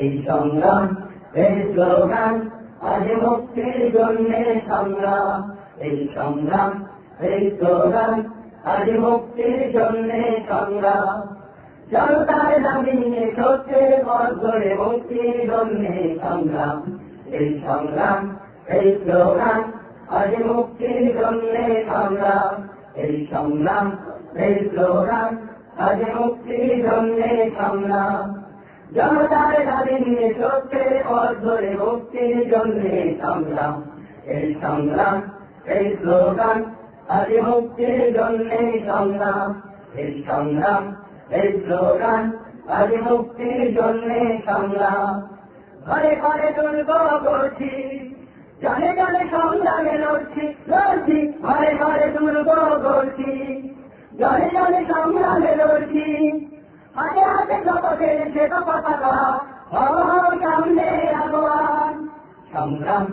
এই সংগ্রাম এই স্লোগান আজ মুক্তির জন্য সংগ্রাম এই সংগ্রাম এই স্লোগান আজ মুক্তির জন্য সংগ্রাম জনতার দাবি নিয়ে সত্যের ধরে মুক্তির জন্য সংগ্রাম এই সংগ্রাম এই স্লোগান আজ মুক্তির জন্য সংগ্রাম এই সংগ্রাম এই স্লোগান আজ মুক্তির জন্য সংগ্রাম জনতার দাবি নিয়ে সত্যের জন্য সংগ্রাম। এই সংগ্রাম, এই স্লোগান আজ মুক্তির জন্য সংগ্রাম। এই সংগ্রাম, এই স্লোগান মুক্তির জন্য সংগ্রাম। ঘরে ঘরে দুর্গ করছি, জানে জানে সংগ্রামে লড়ছি লড়ছি, ঘরে ঘরে দুর্গ করছি। জানে জানে সংগ্রামে লড়ছি হাতে জগতের সংগ্রাম,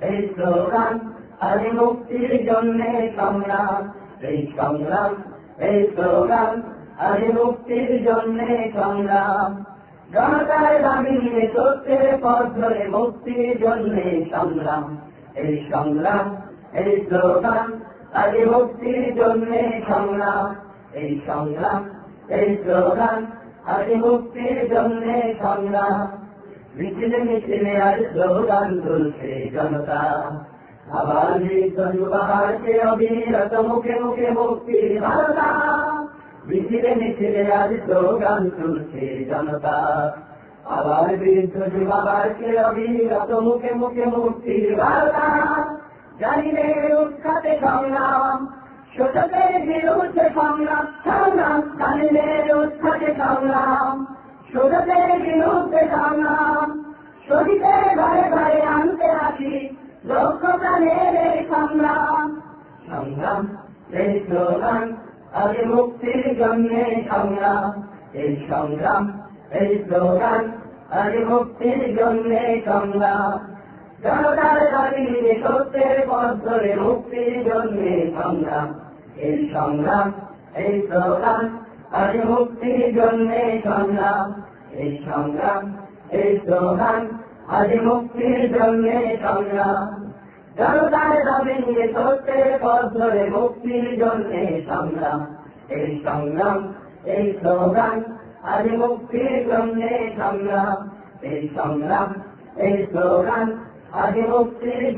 এই স্লোগান আজ মুক্তির জন্য সংগ্রাম। এই সংগ্রাম, এই স্লোগান আজ মুক্তির জন্য সংগ্রাম। জনতার দাবি সত্যের পথ ধরে মুক্তির জন্য সংগ্রাম। এই সংগ্রাম, এই স্লোগান আজ মুক্তির জন্য সংগ্রাম। এই সংগ্রাম এই স্লোগান আজ মুক্তির জন্য সংগ্রাম। মিছিলে মিছিলে আজ স্লোগান তুলছে জনতা। আবার যুবাহারকে অবিরত মুখে মুখে মুক্তির ভারতা মিছিলে মিছিলে স্লোগান তুলছে জনতা। আবার বৃদ্ধ যুবাহারকে অবিরত মুখে মুখে মুক্তির জানিলে উৎখাতে সংগ্রাম। শোষকের বিরুদ্ধে সংগ্রাম সংগ্রাম জানিলে উৎখাতে সংগ্রাম। শোষকের বিরুদ্ধে সংগ্রাম, শহীদের ঘরে ঘরে আনতে আসি লক্ষ্য প্রাণের এই সংগ্রাম। সংগ্রাম, এই স্লোগান আজ মুক্তির জন্য সংগ্রাম। এই সংগ্রাম, এই স্লোগান আজ মুক্তির জন্য সংগ্রাম। জনতার দাবি সত্যের পথ ধরে মুক্তির জন্য সংগ্রাম। এই সংগ্রাম, এই স্লোগান আজ মুক্তির জন্য সংগ্রাম। এই সংগ্রাম, এই স্লোগান আজ মুক্তির জন্য সংগ্রাম। জনতার দাবি নিয়ে সত্যের পথ ধরে মুক্তির জন্য সংগ্রাম। এই সংগ্রাম, এই স্লোগান আজ মুক্তির জন্য সংগ্রাম। এই সংগ্রাম, এই স্লোগান আজ মুক্তির